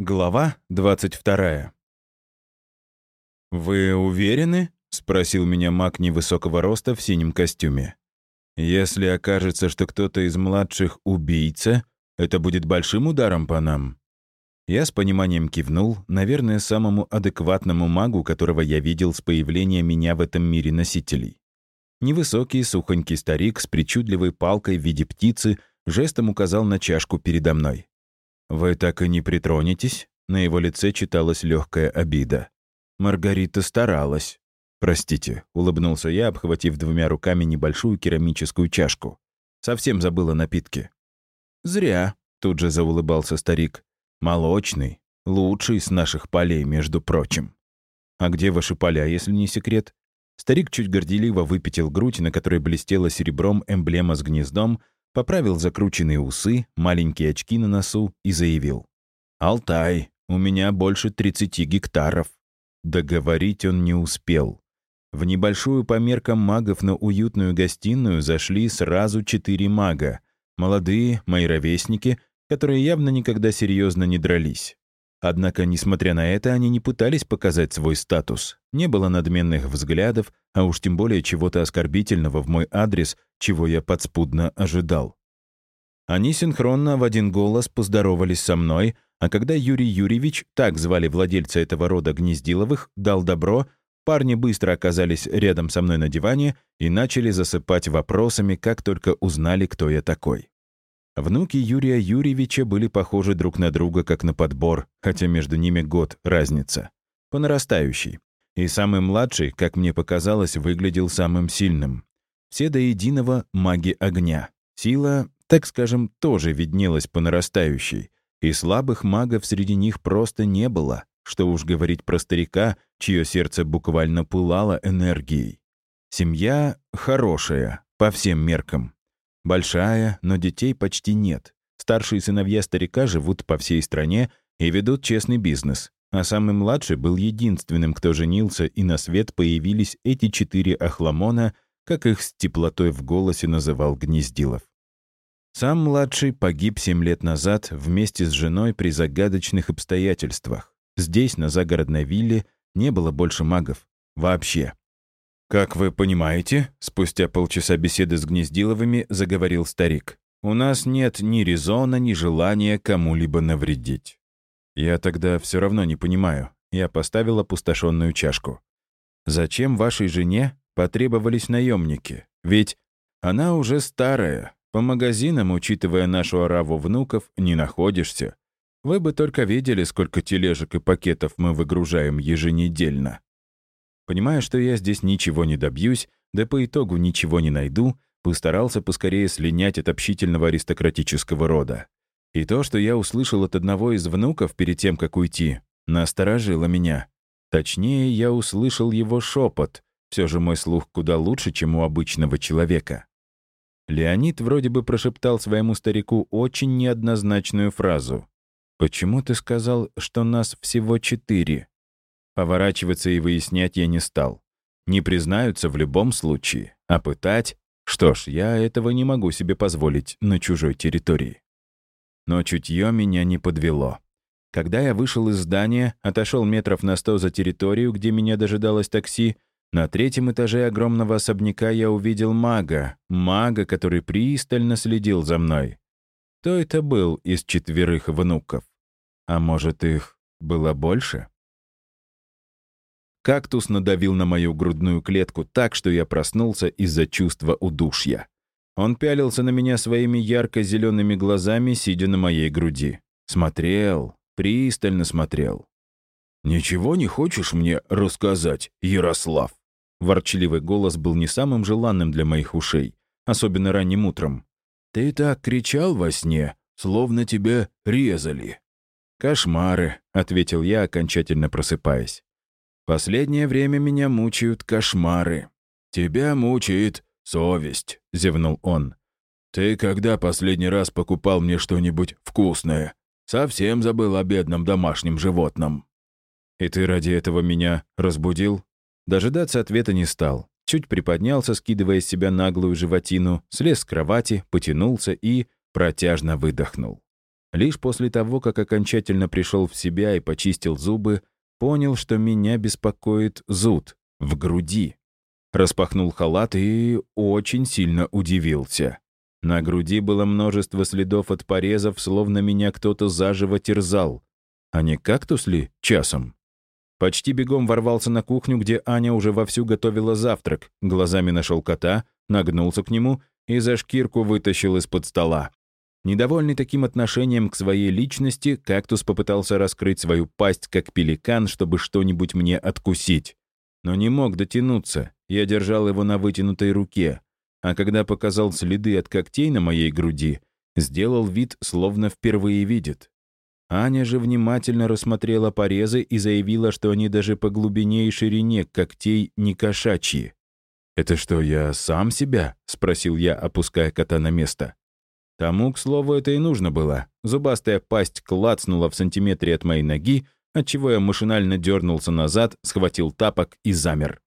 Глава 22. «Вы уверены?» — спросил меня маг невысокого роста в синем костюме. «Если окажется, что кто-то из младших убийца, это будет большим ударом по нам». Я с пониманием кивнул, наверное, самому адекватному магу, которого я видел с появления меня в этом мире носителей. Невысокий, сухонький старик с причудливой палкой в виде птицы жестом указал на чашку передо мной. «Вы так и не притронетесь?» На его лице читалась легкая обида. Маргарита старалась. «Простите», — улыбнулся я, обхватив двумя руками небольшую керамическую чашку. «Совсем забыла напитки». «Зря», — тут же заулыбался старик. «Молочный, лучший из наших полей, между прочим». «А где ваши поля, если не секрет?» Старик чуть горделиво выпятил грудь, на которой блестела серебром эмблема с гнездом, поправил закрученные усы, маленькие очки на носу и заявил. «Алтай, у меня больше 30 гектаров». Договорить он не успел. В небольшую по меркам магов, но уютную гостиную зашли сразу четыре мага. Молодые, мои ровесники, которые явно никогда серьезно не дрались. Однако, несмотря на это, они не пытались показать свой статус. Не было надменных взглядов, а уж тем более чего-то оскорбительного в мой адрес, чего я подспудно ожидал. Они синхронно в один голос поздоровались со мной, а когда Юрий Юрьевич, так звали владельца этого рода Гнездиловых, дал добро, парни быстро оказались рядом со мной на диване и начали засыпать вопросами, как только узнали, кто я такой. Внуки Юрия Юрьевича были похожи друг на друга как на подбор, хотя между ними год разница. По нарастающей. И самый младший, как мне показалось, выглядел самым сильным. Все до единого маги огня. Сила, так скажем, тоже виднелась по нарастающей. И слабых магов среди них просто не было, что уж говорить про старика, чье сердце буквально пылало энергией. Семья хорошая, по всем меркам. Большая, но детей почти нет. Старшие сыновья старика живут по всей стране и ведут честный бизнес. А самый младший был единственным, кто женился, и на свет появились эти четыре охламона, как их с теплотой в голосе называл Гнездилов. Сам младший погиб семь лет назад вместе с женой при загадочных обстоятельствах. Здесь, на загородной вилле, не было больше магов. Вообще. «Как вы понимаете», — спустя полчаса беседы с Гнездиловыми заговорил старик, «у нас нет ни резона, ни желания кому-либо навредить». «Я тогда все равно не понимаю». Я поставил опустошенную чашку. «Зачем вашей жене потребовались наемники? Ведь она уже старая. По магазинам, учитывая нашу ораву внуков, не находишься. Вы бы только видели, сколько тележек и пакетов мы выгружаем еженедельно. Понимая, что я здесь ничего не добьюсь, да по итогу ничего не найду, постарался поскорее слинять от общительного аристократического рода. И то, что я услышал от одного из внуков перед тем, как уйти, насторожило меня. Точнее, я услышал его шепот. Все же мой слух куда лучше, чем у обычного человека. Леонид вроде бы прошептал своему старику очень неоднозначную фразу. «Почему ты сказал, что нас всего четыре?» Поворачиваться и выяснять я не стал. Не признаются в любом случае, а пытать... Что ж, я этого не могу себе позволить на чужой территории. Но чутье меня не подвело. Когда я вышел из здания, отошел метров на сто за территорию, где меня дожидалось такси, на третьем этаже огромного особняка я увидел мага, мага, который пристально следил за мной. Кто это был из четверых внуков? А может, их было больше? Кактус надавил на мою грудную клетку так, что я проснулся из-за чувства удушья. Он пялился на меня своими ярко-зелеными глазами, сидя на моей груди. Смотрел, пристально смотрел. «Ничего не хочешь мне рассказать, Ярослав?» Ворчливый голос был не самым желанным для моих ушей, особенно ранним утром. «Ты так кричал во сне, словно тебя резали». «Кошмары», — ответил я, окончательно просыпаясь. Последнее время меня мучают кошмары. Тебя мучает совесть, зевнул он. Ты когда последний раз покупал мне что-нибудь вкусное? Совсем забыл о бедном домашнем животном. И ты ради этого меня разбудил? Дожидаться ответа не стал. Чуть приподнялся, скидывая с себя наглую животину, слез с кровати, потянулся и протяжно выдохнул. Лишь после того, как окончательно пришел в себя и почистил зубы, понял, что меня беспокоит зуд в груди. Распахнул халат и очень сильно удивился. На груди было множество следов от порезов, словно меня кто-то заживо терзал. А не кактус ли часом? Почти бегом ворвался на кухню, где Аня уже вовсю готовила завтрак, глазами нашел кота, нагнулся к нему и за шкирку вытащил из-под стола. Недовольный таким отношением к своей личности, кактус попытался раскрыть свою пасть, как пеликан, чтобы что-нибудь мне откусить. Но не мог дотянуться, я держал его на вытянутой руке, а когда показал следы от когтей на моей груди, сделал вид, словно впервые видит. Аня же внимательно рассмотрела порезы и заявила, что они даже по глубине и ширине когтей не кошачьи. «Это что, я сам себя?» — спросил я, опуская кота на место. Тому, к слову, это и нужно было. Зубастая пасть клацнула в сантиметре от моей ноги, отчего я машинально дернулся назад, схватил тапок и замер.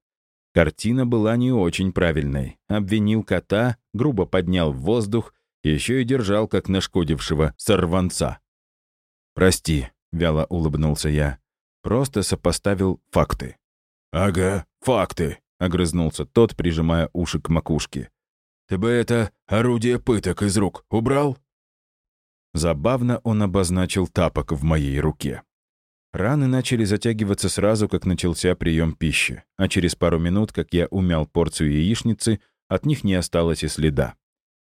Картина была не очень правильной. Обвинил кота, грубо поднял в воздух, еще и держал, как нашкодившего сорванца. «Прости», — вяло улыбнулся я. «Просто сопоставил факты». «Ага, факты», — огрызнулся тот, прижимая уши к макушке. Ты бы это орудие пыток из рук убрал?» Забавно он обозначил тапок в моей руке. Раны начали затягиваться сразу, как начался прием пищи, а через пару минут, как я умял порцию яичницы, от них не осталось и следа.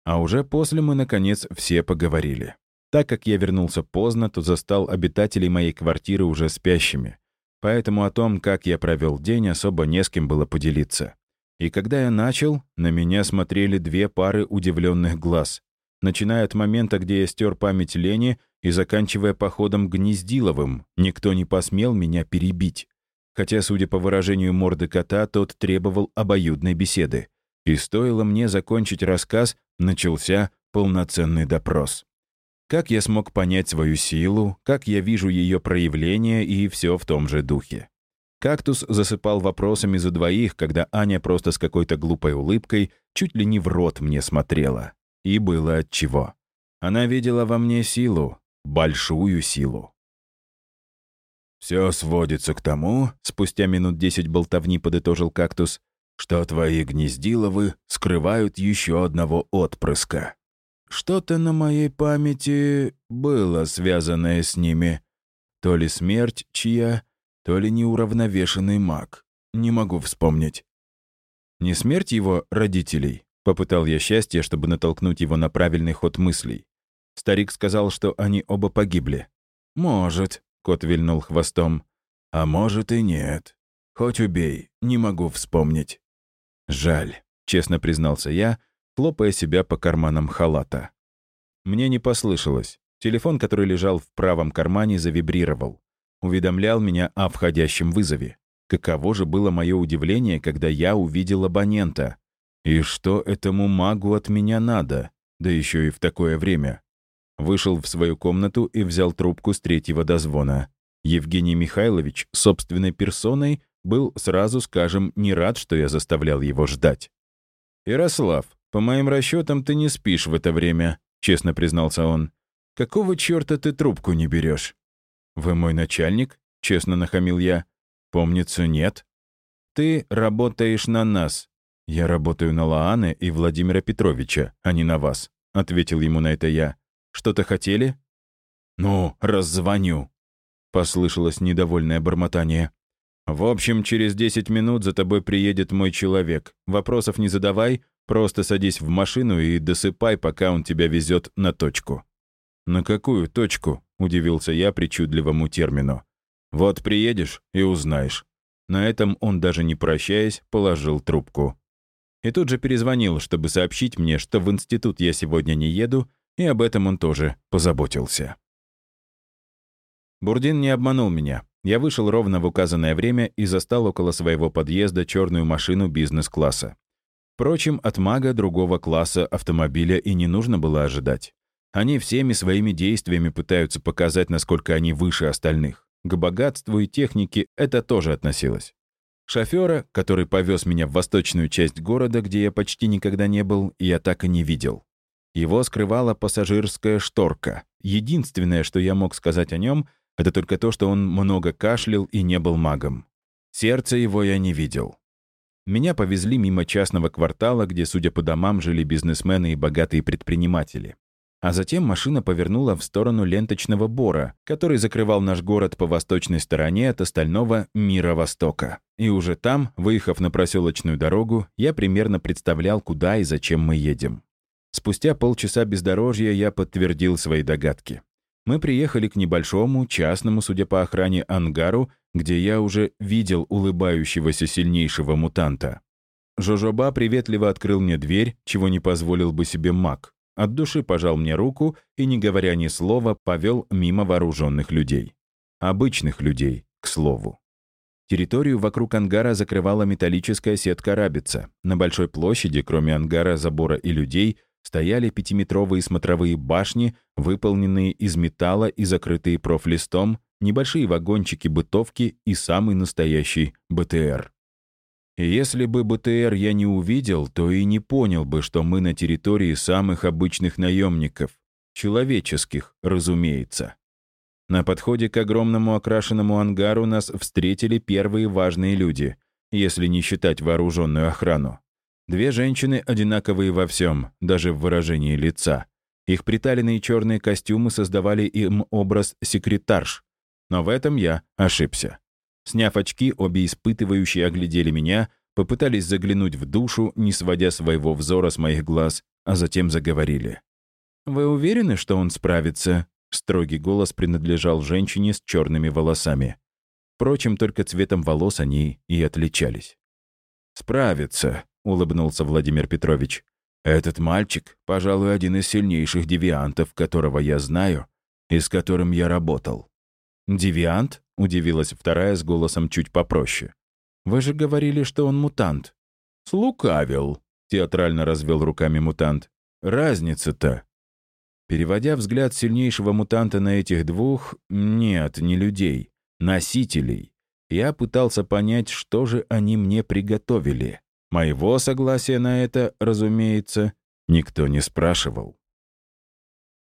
А уже после мы, наконец, все поговорили. Так как я вернулся поздно, то застал обитателей моей квартиры уже спящими. Поэтому о том, как я провел день, особо не с кем было поделиться. И когда я начал, на меня смотрели две пары удивленных глаз, начиная от момента, где я стер память Лени, и заканчивая походом Гнездиловым, никто не посмел меня перебить. Хотя, судя по выражению морды кота, тот требовал обоюдной беседы. И стоило мне закончить рассказ, начался полноценный допрос. Как я смог понять свою силу, как я вижу ее проявление и все в том же духе. Кактус засыпал вопросами за двоих, когда Аня просто с какой-то глупой улыбкой чуть ли не в рот мне смотрела. И было от чего. Она видела во мне силу, большую силу. «Все сводится к тому», — спустя минут десять болтовни подытожил кактус, «что твои гнездиловы скрывают еще одного отпрыска. Что-то на моей памяти было связанное с ними. То ли смерть чья, то ли неуравновешенный маг. Не могу вспомнить. Не смерть его родителей? Попытал я счастье, чтобы натолкнуть его на правильный ход мыслей. Старик сказал, что они оба погибли. «Может», — кот вильнул хвостом. «А может и нет. Хоть убей, не могу вспомнить». «Жаль», — честно признался я, хлопая себя по карманам халата. Мне не послышалось. Телефон, который лежал в правом кармане, завибрировал уведомлял меня о входящем вызове. Каково же было мое удивление, когда я увидел абонента. И что этому магу от меня надо? Да еще и в такое время. Вышел в свою комнату и взял трубку с третьего дозвона. Евгений Михайлович собственной персоной был, сразу скажем, не рад, что я заставлял его ждать. «Ярослав, по моим расчетам, ты не спишь в это время», — честно признался он. «Какого черта ты трубку не берешь? «Вы мой начальник?» — честно нахамил я. «Помнится, нет». «Ты работаешь на нас». «Я работаю на Лааны и Владимира Петровича, а не на вас», — ответил ему на это я. «Что-то хотели?» «Ну, раззвоню», — послышалось недовольное бормотание. «В общем, через 10 минут за тобой приедет мой человек. Вопросов не задавай, просто садись в машину и досыпай, пока он тебя везет на точку». «На какую точку?» — удивился я причудливому термину. «Вот приедешь и узнаешь». На этом он, даже не прощаясь, положил трубку. И тут же перезвонил, чтобы сообщить мне, что в институт я сегодня не еду, и об этом он тоже позаботился. Бурдин не обманул меня. Я вышел ровно в указанное время и застал около своего подъезда черную машину бизнес-класса. Впрочем, от мага другого класса автомобиля и не нужно было ожидать. Они всеми своими действиями пытаются показать, насколько они выше остальных. К богатству и технике это тоже относилось. Шофера, который повез меня в восточную часть города, где я почти никогда не был, я так и не видел. Его скрывала пассажирская шторка. Единственное, что я мог сказать о нем, это только то, что он много кашлял и не был магом. Сердце его я не видел. Меня повезли мимо частного квартала, где, судя по домам, жили бизнесмены и богатые предприниматели. А затем машина повернула в сторону ленточного бора, который закрывал наш город по восточной стороне от остального мира Востока. И уже там, выехав на проселочную дорогу, я примерно представлял, куда и зачем мы едем. Спустя полчаса бездорожья я подтвердил свои догадки. Мы приехали к небольшому, частному, судя по охране, ангару, где я уже видел улыбающегося сильнейшего мутанта. Жожоба приветливо открыл мне дверь, чего не позволил бы себе маг. От души пожал мне руку и, не говоря ни слова, повел мимо вооруженных людей. Обычных людей, к слову. Территорию вокруг ангара закрывала металлическая сетка рабица. На большой площади, кроме ангара, забора и людей, стояли пятиметровые смотровые башни, выполненные из металла и закрытые профлистом, небольшие вагончики-бытовки и самый настоящий БТР. Если бы БТР я не увидел, то и не понял бы, что мы на территории самых обычных наемников. Человеческих, разумеется. На подходе к огромному окрашенному ангару нас встретили первые важные люди, если не считать вооруженную охрану. Две женщины одинаковые во всем, даже в выражении лица. Их приталенные черные костюмы создавали им образ секретарш. Но в этом я ошибся. Сняв очки, обе испытывающие оглядели меня, попытались заглянуть в душу, не сводя своего взора с моих глаз, а затем заговорили. «Вы уверены, что он справится?» Строгий голос принадлежал женщине с черными волосами. Впрочем, только цветом волос они и отличались. «Справится», — улыбнулся Владимир Петрович. «Этот мальчик, пожалуй, один из сильнейших девиантов, которого я знаю и с которым я работал». «Девиант?» — удивилась вторая с голосом чуть попроще. «Вы же говорили, что он мутант». «Слукавил», — театрально развел руками мутант. «Разница-то». Переводя взгляд сильнейшего мутанта на этих двух, нет, не людей, носителей, я пытался понять, что же они мне приготовили. Моего согласия на это, разумеется, никто не спрашивал.